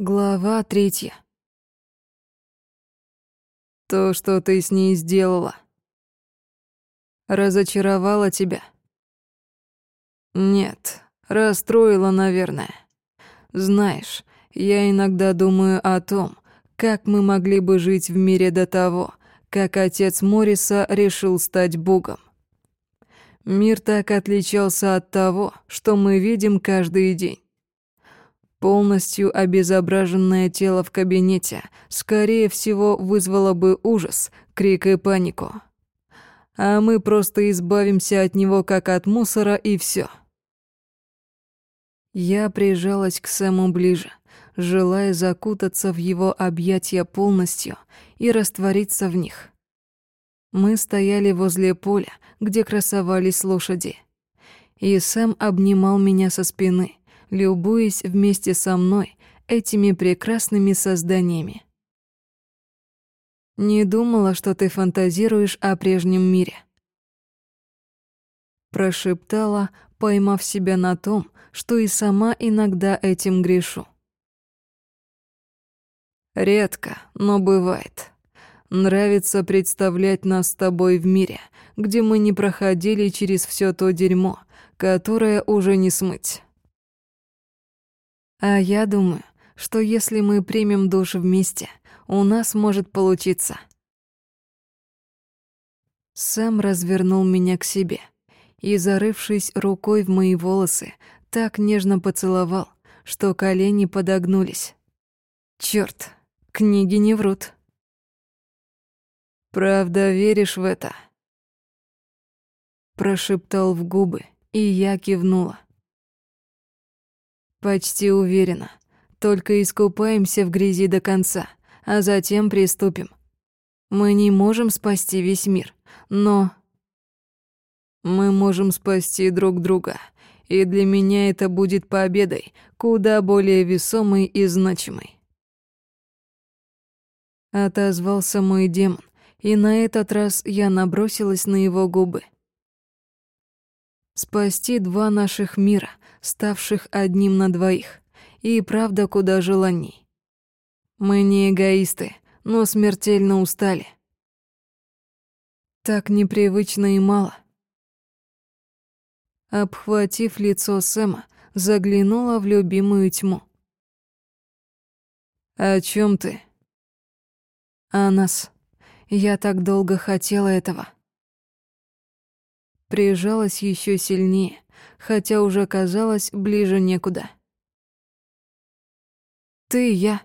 Глава третья. То, что ты с ней сделала, разочаровала тебя? Нет, расстроила, наверное. Знаешь, я иногда думаю о том, как мы могли бы жить в мире до того, как отец Мориса решил стать богом. Мир так отличался от того, что мы видим каждый день. Полностью обезображенное тело в кабинете, скорее всего, вызвало бы ужас, крик и панику. А мы просто избавимся от него как от мусора и все. Я прижалась к Сэму ближе, желая закутаться в его объятия полностью и раствориться в них. Мы стояли возле поля, где красовались лошади. И Сэм обнимал меня со спины — любуясь вместе со мной этими прекрасными созданиями. Не думала, что ты фантазируешь о прежнем мире. Прошептала, поймав себя на том, что и сама иногда этим грешу. Редко, но бывает. Нравится представлять нас с тобой в мире, где мы не проходили через все то дерьмо, которое уже не смыть. А я думаю, что если мы примем душ вместе, у нас может получиться. Сам развернул меня к себе и, зарывшись рукой в мои волосы, так нежно поцеловал, что колени подогнулись. Чёрт, книги не врут. «Правда веришь в это?» Прошептал в губы, и я кивнула. Почти уверена. Только искупаемся в грязи до конца, а затем приступим. Мы не можем спасти весь мир, но... Мы можем спасти друг друга, и для меня это будет победой, куда более весомой и значимой. Отозвался мой демон, и на этот раз я набросилась на его губы. Спасти два наших мира — ставших одним на двоих, и правда куда желаний. Мы не эгоисты, но смертельно устали. Так непривычно и мало. Обхватив лицо Сэма, заглянула в любимую тьму. «О чем ты?» «О нас. Я так долго хотела этого». Прижалась еще сильнее, хотя уже казалось ближе некуда. Ты и я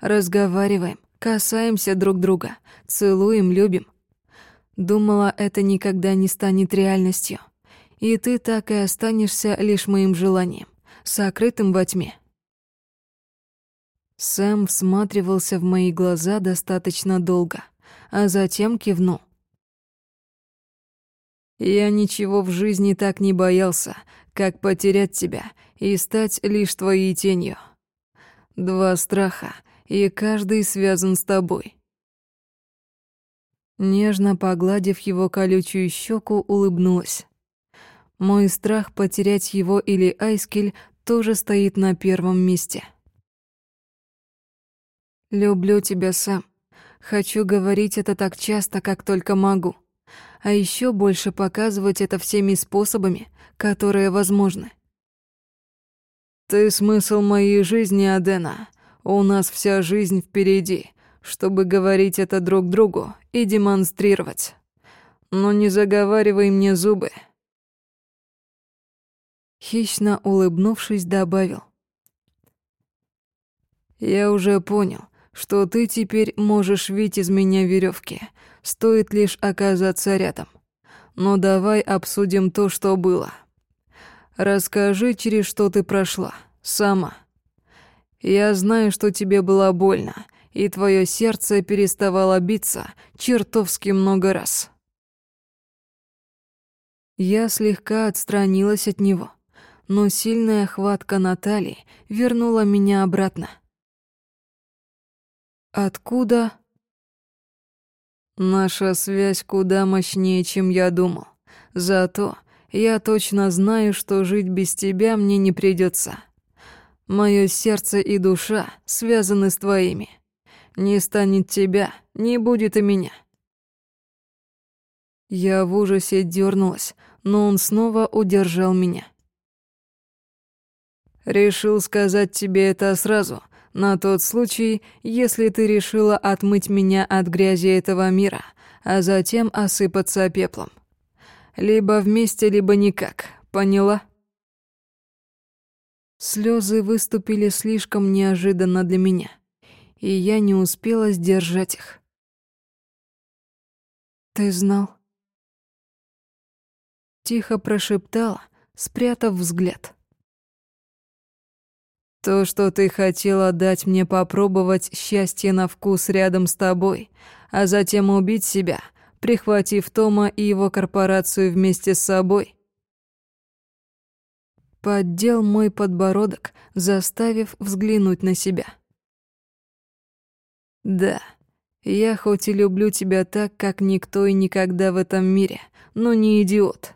разговариваем, касаемся друг друга, целуем, любим. Думала, это никогда не станет реальностью. И ты так и останешься лишь моим желанием, сокрытым во тьме. Сэм всматривался в мои глаза достаточно долго, а затем кивнул. Я ничего в жизни так не боялся, как потерять тебя и стать лишь твоей тенью. Два страха, и каждый связан с тобой. Нежно погладив его колючую щеку, улыбнулась. Мой страх потерять его или Айскель тоже стоит на первом месте. Люблю тебя сам. Хочу говорить это так часто, как только могу а еще больше показывать это всеми способами, которые возможны. Ты смысл моей жизни, Адена. У нас вся жизнь впереди, чтобы говорить это друг другу и демонстрировать. Но не заговаривай мне зубы. Хищно улыбнувшись, добавил. Я уже понял, что ты теперь можешь видеть из меня веревки, стоит лишь оказаться рядом. Но давай обсудим то, что было. Расскажи, через что ты прошла, сама. Я знаю, что тебе было больно, и твое сердце переставало биться чертовски много раз. Я слегка отстранилась от него, но сильная хватка Натальи вернула меня обратно. Откуда? Наша связь куда мощнее, чем я думал. Зато я точно знаю, что жить без тебя мне не придется. Мое сердце и душа связаны с твоими. Не станет тебя, не будет и меня. Я в ужасе дернулась, но он снова удержал меня. Решил сказать тебе это сразу, на тот случай, если ты решила отмыть меня от грязи этого мира, а затем осыпаться пеплом. Либо вместе, либо никак, поняла? Слезы выступили слишком неожиданно для меня, и я не успела сдержать их. «Ты знал?» Тихо прошептала, спрятав взгляд. То, что ты хотела дать мне попробовать счастье на вкус рядом с тобой, а затем убить себя, прихватив Тома и его корпорацию вместе с собой. Поддел мой подбородок, заставив взглянуть на себя. Да, я хоть и люблю тебя так, как никто и никогда в этом мире, но не идиот.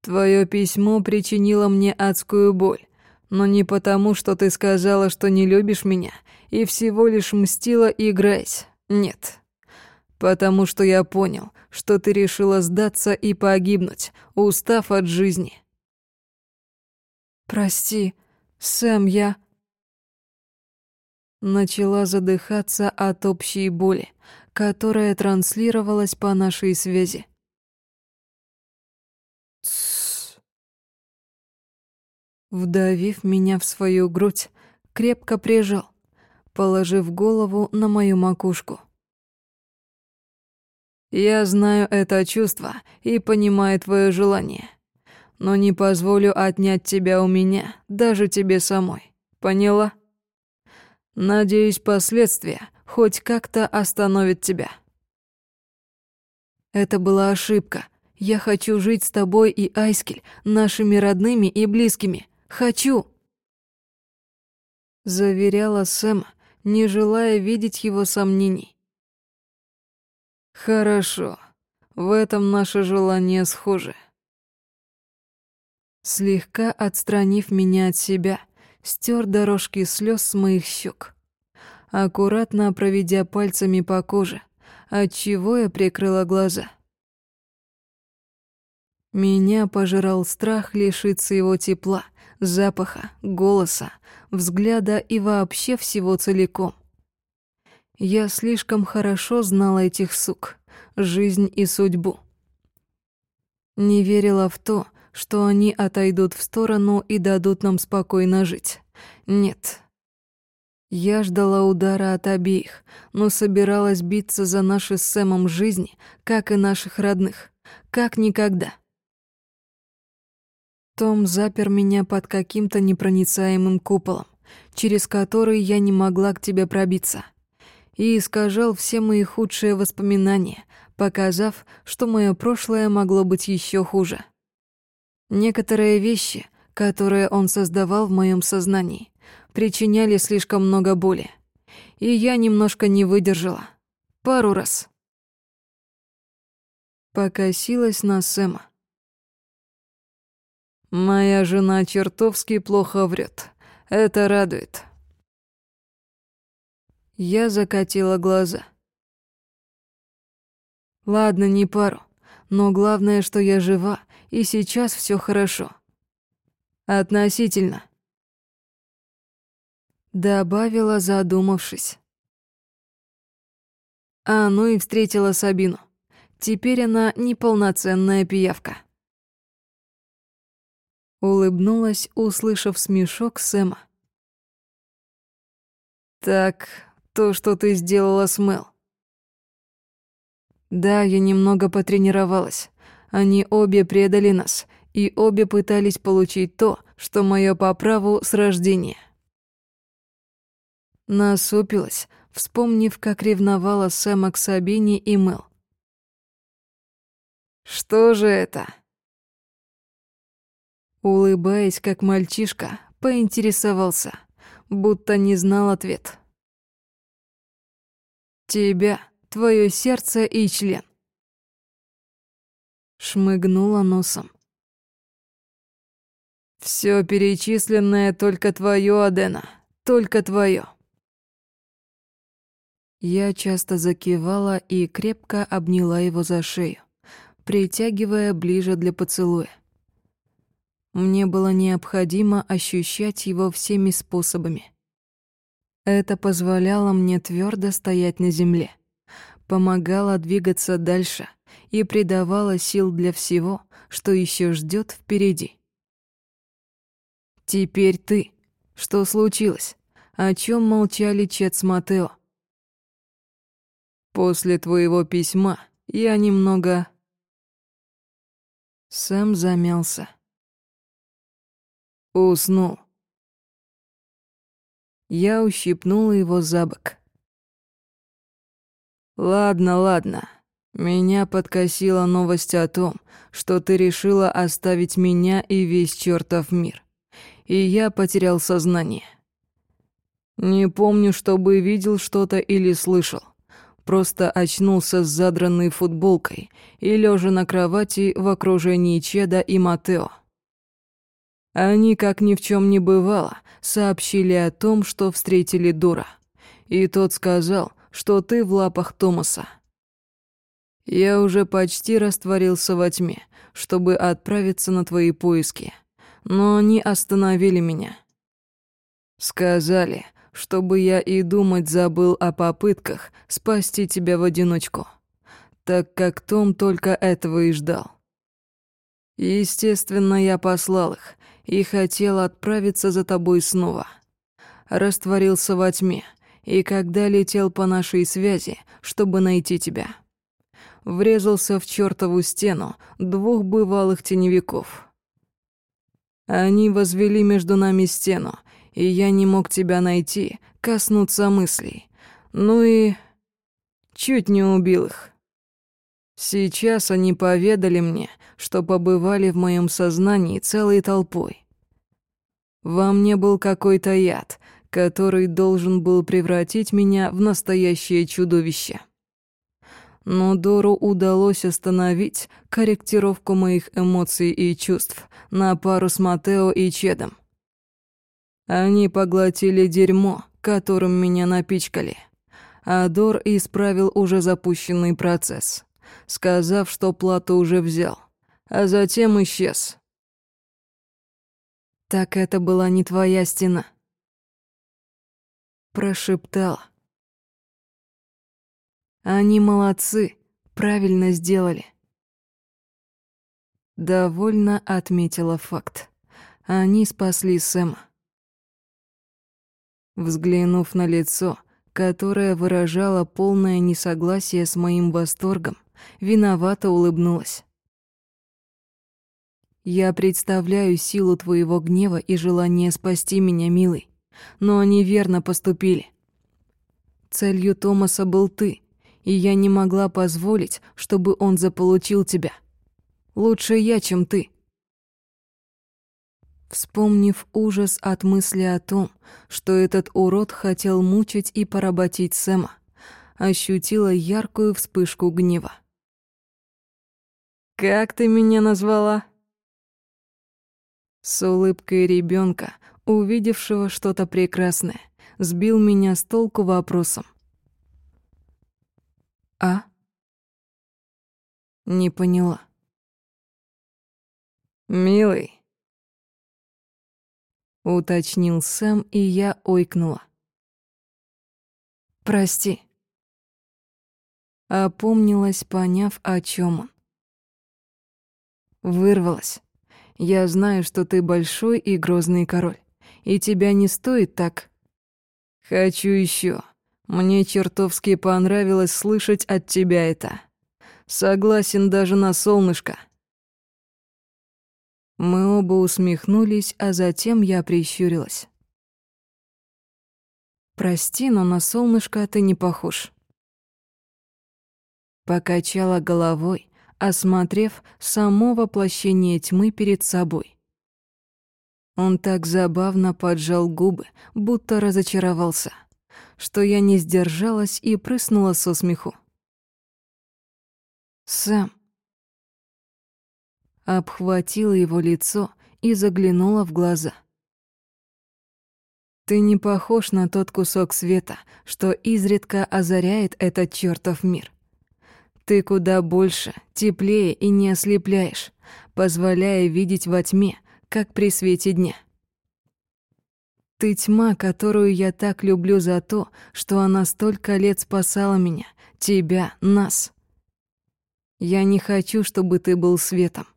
Твое письмо причинило мне адскую боль, но не потому, что ты сказала, что не любишь меня, и всего лишь мстила, играясь. Нет. Потому что я понял, что ты решила сдаться и погибнуть, устав от жизни. Прости, Сэм, я... Начала задыхаться от общей боли, которая транслировалась по нашей связи. Вдавив меня в свою грудь, крепко прижал, положив голову на мою макушку. «Я знаю это чувство и понимаю твое желание, но не позволю отнять тебя у меня, даже тебе самой. Поняла? Надеюсь, последствия хоть как-то остановят тебя». Это была ошибка. Я хочу жить с тобой и Айскель, нашими родными и близкими. Хочу!» Заверяла Сэм, не желая видеть его сомнений. «Хорошо. В этом наше желание схоже». Слегка отстранив меня от себя, стер дорожки слез с моих щек, аккуратно проведя пальцами по коже, отчего я прикрыла глаза. Меня пожирал страх лишиться его тепла — запаха, голоса, взгляда и вообще всего целиком. Я слишком хорошо знала этих сук, жизнь и судьбу. Не верила в то, что они отойдут в сторону и дадут нам спокойно жить. Нет. Я ждала удара от обеих, но собиралась биться за наши с Сэмом жизни, как и наших родных, как никогда. Том запер меня под каким-то непроницаемым куполом, через который я не могла к тебе пробиться, и искажал все мои худшие воспоминания, показав, что мое прошлое могло быть еще хуже. Некоторые вещи, которые он создавал в моем сознании, причиняли слишком много боли, и я немножко не выдержала. Пару раз. Покосилась на Сэма. Моя жена чертовски плохо врет. Это радует. Я закатила глаза. Ладно, не пару, но главное, что я жива, и сейчас все хорошо. Относительно. Добавила, задумавшись. А, ну и встретила Сабину. Теперь она неполноценная пиявка. Улыбнулась, услышав смешок Сэма. «Так, то, что ты сделала с Мел». «Да, я немного потренировалась. Они обе предали нас, и обе пытались получить то, что мое по праву с рождения». Насупилась, вспомнив, как ревновала Сэма к Сабине и Мел. «Что же это?» Улыбаясь, как мальчишка, поинтересовался, будто не знал ответ. «Тебя, твое сердце и член». Шмыгнула носом. Все перечисленное только твое, Адена, только твое. Я часто закивала и крепко обняла его за шею, притягивая ближе для поцелуя. Мне было необходимо ощущать его всеми способами. Это позволяло мне твердо стоять на земле, помогало двигаться дальше и придавало сил для всего, что еще ждет впереди. «Теперь ты. Что случилось? О чем молчали Чет с Матео?» «После твоего письма я немного...» Сэм замялся. Уснул. Я ущипнула его за бок. «Ладно, ладно. Меня подкосила новость о том, что ты решила оставить меня и весь чертов мир и я потерял сознание. Не помню, чтобы видел что-то или слышал. Просто очнулся с задранной футболкой и лежа на кровати в окружении Чеда и Матео. Они, как ни в чем не бывало, сообщили о том, что встретили Дура. И тот сказал, что ты в лапах Томаса. Я уже почти растворился во тьме, чтобы отправиться на твои поиски но они остановили меня. Сказали, чтобы я и думать забыл о попытках спасти тебя в одиночку, так как Том только этого и ждал. Естественно, я послал их и хотел отправиться за тобой снова. Растворился во тьме, и когда летел по нашей связи, чтобы найти тебя, врезался в чертову стену двух бывалых теневиков — они возвели между нами стену, и я не мог тебя найти, коснуться мыслей. Ну и... чуть не убил их. Сейчас они поведали мне, что побывали в моем сознании целой толпой. Во мне был какой-то яд, который должен был превратить меня в настоящее чудовище но Дору удалось остановить корректировку моих эмоций и чувств на пару с Матео и Чедом. Они поглотили дерьмо, которым меня напичкали, а Дор исправил уже запущенный процесс, сказав, что плату уже взял, а затем исчез. «Так это была не твоя стена», — прошептала, они молодцы, правильно сделали. Довольно отметила факт. Они спасли Сэма. Взглянув на лицо, которое выражало полное несогласие с моим восторгом, виновато улыбнулась. «Я представляю силу твоего гнева и желание спасти меня, милый, но они верно поступили. Целью Томаса был ты, и я не могла позволить, чтобы он заполучил тебя. Лучше я, чем ты. Вспомнив ужас от мысли о том, что этот урод хотел мучить и поработить Сэма, ощутила яркую вспышку гнева. «Как ты меня назвала?» С улыбкой ребенка, увидевшего что-то прекрасное, сбил меня с толку вопросом. «А?» Не поняла. «Милый», — уточнил Сэм, и я ойкнула. «Прости». Опомнилась, поняв, о чем он. Вырвалась. Я знаю, что ты большой и грозный король, и тебя не стоит так. Хочу еще. Мне чертовски понравилось слышать от тебя это. Согласен даже на солнышко. Мы оба усмехнулись, а затем я прищурилась. Прости, но на солнышко ты не похож. Покачала головой, осмотрев само воплощение тьмы перед собой. Он так забавно поджал губы, будто разочаровался что я не сдержалась и прыснула со смеху. Сэм. Обхватила его лицо и заглянула в глаза. «Ты не похож на тот кусок света, что изредка озаряет этот чертов мир. Ты куда больше, теплее и не ослепляешь, позволяя видеть во тьме, как при свете дня. Ты тьма, которую я так люблю за то, что она столько лет спасала меня, тебя, нас. Я не хочу, чтобы ты был светом.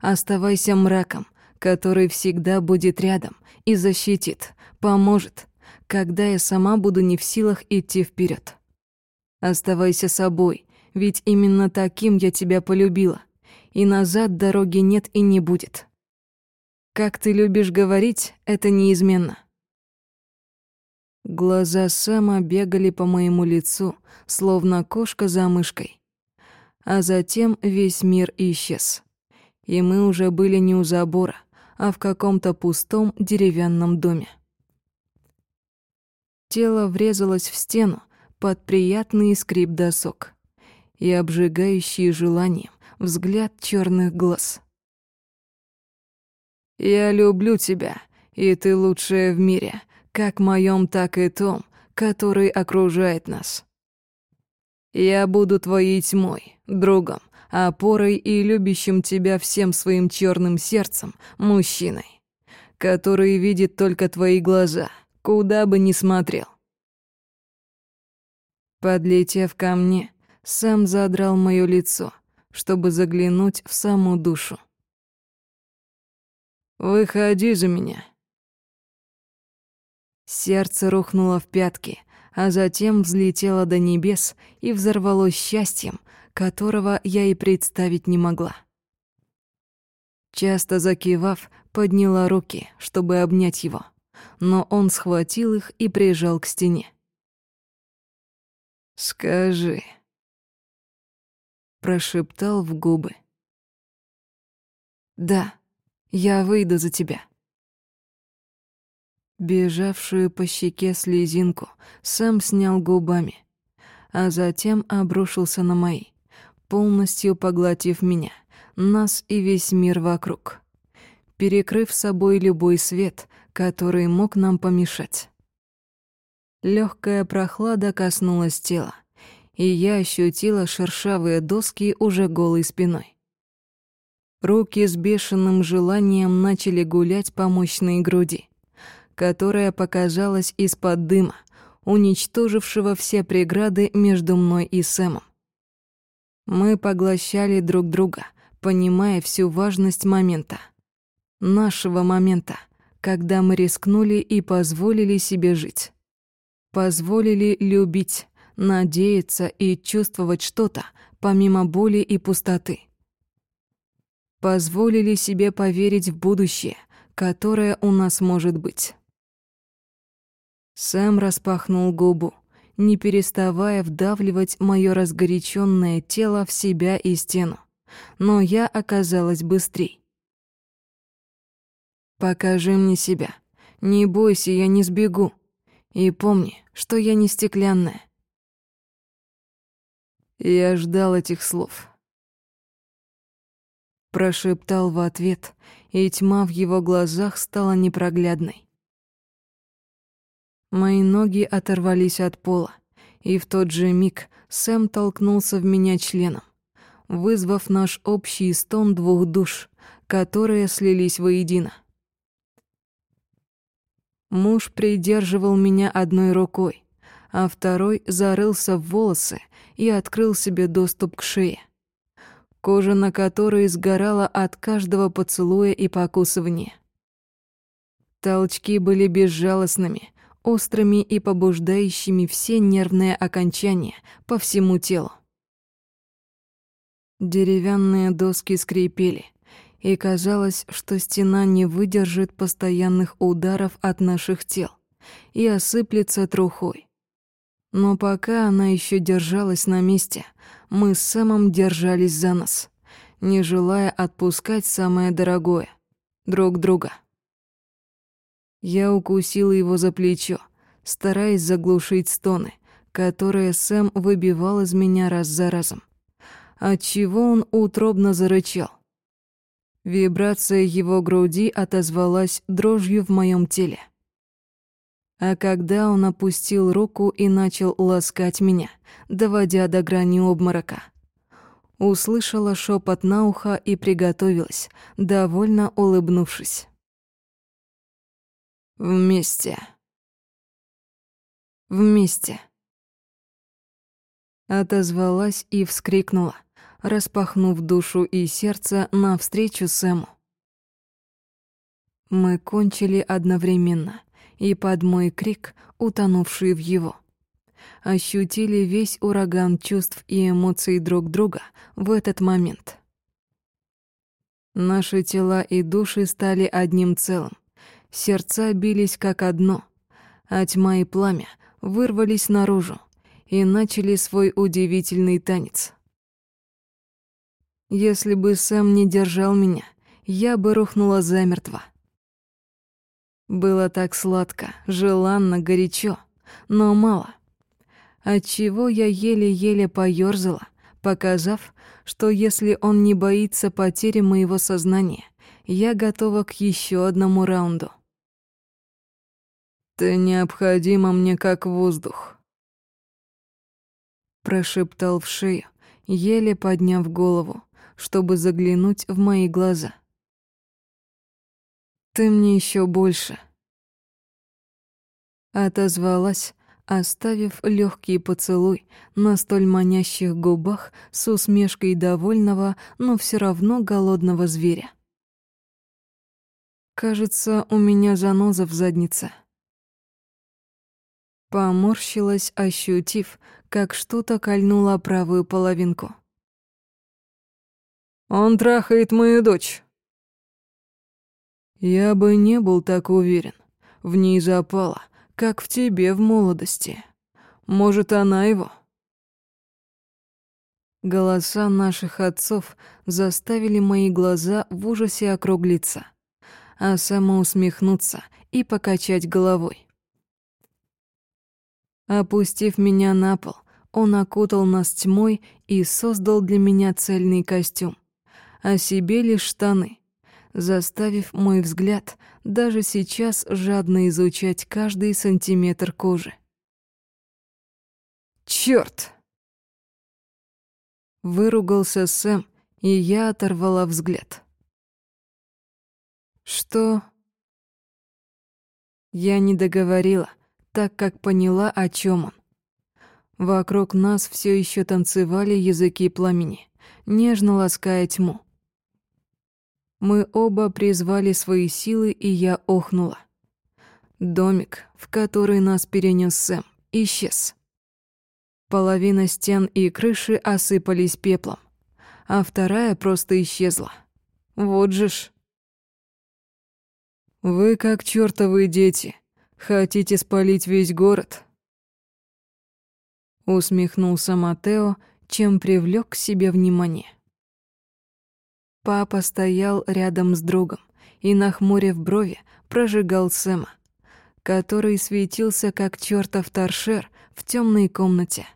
Оставайся мраком, который всегда будет рядом и защитит, поможет, когда я сама буду не в силах идти вперед. Оставайся собой, ведь именно таким я тебя полюбила, и назад дороги нет и не будет. Как ты любишь говорить, это неизменно. Глаза Сэма бегали по моему лицу, словно кошка за мышкой. А затем весь мир исчез. И мы уже были не у забора, а в каком-то пустом деревянном доме. Тело врезалось в стену под приятный скрип досок и обжигающий желанием взгляд черных глаз. «Я люблю тебя, и ты лучшая в мире, как моем, так и том, который окружает нас. Я буду твоей тьмой, другом, опорой и любящим тебя всем своим черным сердцем мужчиной, который видит только твои глаза, куда бы ни смотрел. Подлетев ко мне, сам задрал мое лицо, чтобы заглянуть в саму душу. «Выходи за меня», Сердце рухнуло в пятки, а затем взлетело до небес и взорвалось счастьем, которого я и представить не могла. Часто закивав, подняла руки, чтобы обнять его, но он схватил их и прижал к стене. «Скажи», — прошептал в губы. «Да, я выйду за тебя». Бежавшую по щеке слезинку сам снял губами, а затем обрушился на мои, полностью поглотив меня, нас и весь мир вокруг, перекрыв собой любой свет, который мог нам помешать. Легкая прохлада коснулась тела, и я ощутила шершавые доски уже голой спиной. Руки с бешеным желанием начали гулять по мощной груди которая показалась из-под дыма, уничтожившего все преграды между мной и Сэмом. Мы поглощали друг друга, понимая всю важность момента. Нашего момента, когда мы рискнули и позволили себе жить. Позволили любить, надеяться и чувствовать что-то, помимо боли и пустоты. Позволили себе поверить в будущее, которое у нас может быть. Сэм распахнул губу, не переставая вдавливать мое разгоряченное тело в себя и стену. Но я оказалась быстрей. «Покажи мне себя. Не бойся, я не сбегу. И помни, что я не стеклянная». Я ждал этих слов. Прошептал в ответ, и тьма в его глазах стала непроглядной. Мои ноги оторвались от пола, и в тот же миг Сэм толкнулся в меня членом, вызвав наш общий стон двух душ, которые слились воедино. Муж придерживал меня одной рукой, а второй зарылся в волосы и открыл себе доступ к шее, кожа на которой сгорала от каждого поцелуя и покусывания. Толчки были безжалостными, острыми и побуждающими все нервные окончания по всему телу. Деревянные доски скрипели, и казалось, что стена не выдержит постоянных ударов от наших тел и осыплется трухой. Но пока она еще держалась на месте, мы с Сэмом держались за нас, не желая отпускать самое дорогое — друг друга. Я укусила его за плечо, стараясь заглушить стоны, которые Сэм выбивал из меня раз за разом. Отчего он утробно зарычал. Вибрация его груди отозвалась дрожью в моем теле. А когда он опустил руку и начал ласкать меня, доводя до грани обморока, услышала шепот на ухо и приготовилась, довольно улыбнувшись. Вместе. Вместе. Отозвалась и вскрикнула, распахнув душу и сердце навстречу Сэму. Мы кончили одновременно, и под мой крик, утонувший в его, ощутили весь ураган чувств и эмоций друг друга в этот момент. Наши тела и души стали одним целым, сердца бились как одно, а тьма и пламя вырвались наружу и начали свой удивительный танец. Если бы Сэм не держал меня, я бы рухнула замертво. Было так сладко, желанно, горячо, но мало. Отчего я еле-еле поёрзала, показав, что если он не боится потери моего сознания, я готова к еще одному раунду. «Ты необходима мне как воздух», — прошептал в шею, еле подняв голову, чтобы заглянуть в мои глаза. «Ты мне еще больше», — отозвалась, оставив легкий поцелуй на столь манящих губах с усмешкой довольного, но все равно голодного зверя. Кажется, у меня заноза в заднице. Поморщилась, ощутив, как что-то кольнуло правую половинку. Он трахает мою дочь. Я бы не был так уверен. В ней запало, как в тебе в молодости. Может, она его? Голоса наших отцов заставили мои глаза в ужасе округлиться, а сама усмехнуться и покачать головой. Опустив меня на пол, он окутал нас тьмой и создал для меня цельный костюм а себе лишь штаны, заставив мой взгляд даже сейчас жадно изучать каждый сантиметр кожи. «Чёрт!» Выругался Сэм, и я оторвала взгляд. «Что?» Я не договорила, так как поняла, о чем он. Вокруг нас все еще танцевали языки пламени, нежно лаская тьму. Мы оба призвали свои силы, и я охнула. Домик, в который нас перенес Сэм, исчез. Половина стен и крыши осыпались пеплом, а вторая просто исчезла. Вот же ж. «Вы как чертовы дети. Хотите спалить весь город?» Усмехнулся Матео, чем привлек к себе внимание. Папа стоял рядом с другом и, нахмурив брови, прожигал Сэма, который светился как чертов торшер в темной комнате.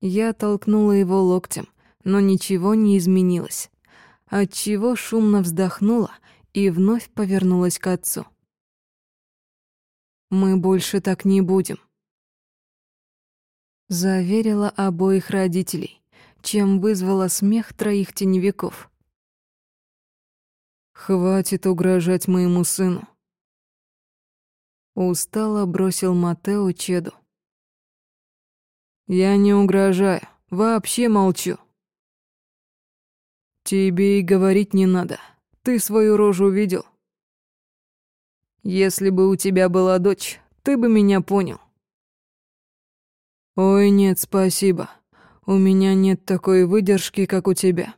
Я толкнула его локтем, но ничего не изменилось, отчего шумно вздохнула и вновь повернулась к отцу. «Мы больше так не будем», — заверила обоих родителей чем вызвала смех троих теневиков. «Хватит угрожать моему сыну!» Устало бросил Матео Чеду. «Я не угрожаю, вообще молчу!» «Тебе и говорить не надо, ты свою рожу видел?» «Если бы у тебя была дочь, ты бы меня понял». «Ой, нет, спасибо», у меня нет такой выдержки, как у тебя.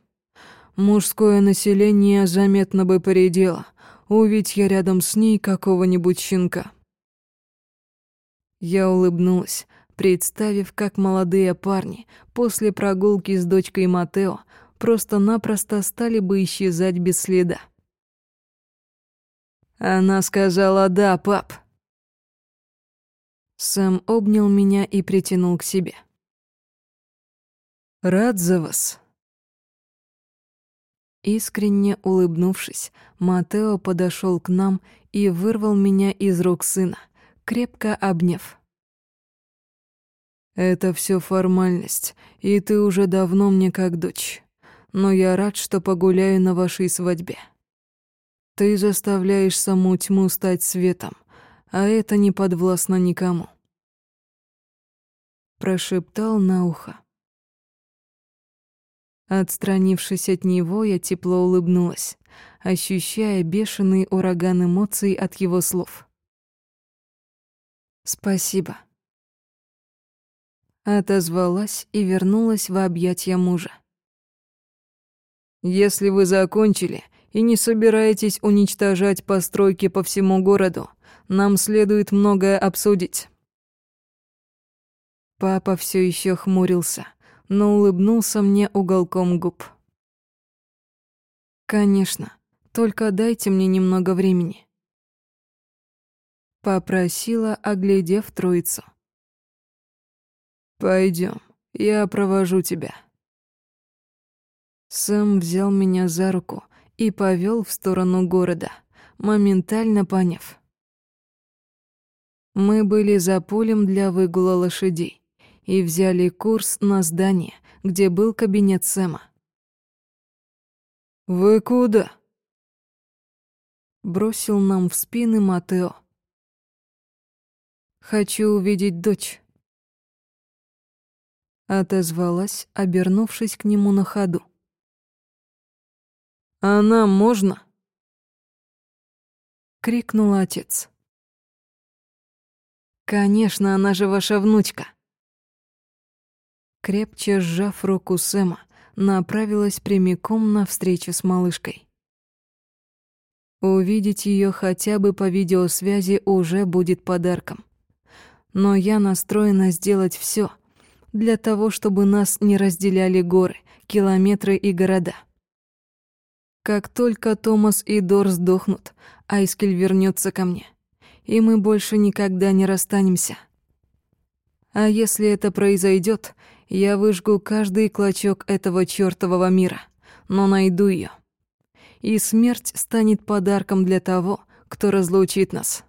Мужское население заметно бы поредело, увидь я рядом с ней какого-нибудь щенка. Я улыбнулась, представив, как молодые парни после прогулки с дочкой Матео просто-напросто стали бы исчезать без следа. Она сказала «да, пап». Сэм обнял меня и притянул к себе. Рад за вас. Искренне улыбнувшись, Матео подошел к нам и вырвал меня из рук сына, крепко обняв. «Это все формальность, и ты уже давно мне как дочь. Но я рад, что погуляю на вашей свадьбе. Ты заставляешь саму тьму стать светом, а это не подвластно никому». Прошептал на ухо. Отстранившись от него, я тепло улыбнулась, ощущая бешеный ураган эмоций от его слов. «Спасибо». Отозвалась и вернулась в объятья мужа. «Если вы закончили и не собираетесь уничтожать постройки по всему городу, нам следует многое обсудить». Папа все еще хмурился, но улыбнулся мне уголком губ. «Конечно, только дайте мне немного времени». Попросила, оглядев троицу. Пойдем, я провожу тебя». Сэм взял меня за руку и повел в сторону города, моментально поняв. Мы были за полем для выгула лошадей и взяли курс на здание, где был кабинет Сэма. «Вы куда?» Бросил нам в спины Матео. «Хочу увидеть дочь». Отозвалась, обернувшись к нему на ходу. «А нам можно?» Крикнул отец. «Конечно, она же ваша внучка!» Крепче сжав руку Сэма, направилась прямиком на встречу с малышкой. Увидеть ее хотя бы по видеосвязи уже будет подарком. Но я настроена сделать все для того, чтобы нас не разделяли горы, километры и города. Как только Томас и Дор сдохнут, Айскель вернется ко мне, и мы больше никогда не расстанемся. А если это произойдет, я выжгу каждый клочок этого чёртового мира, но найду её. И смерть станет подарком для того, кто разлучит нас.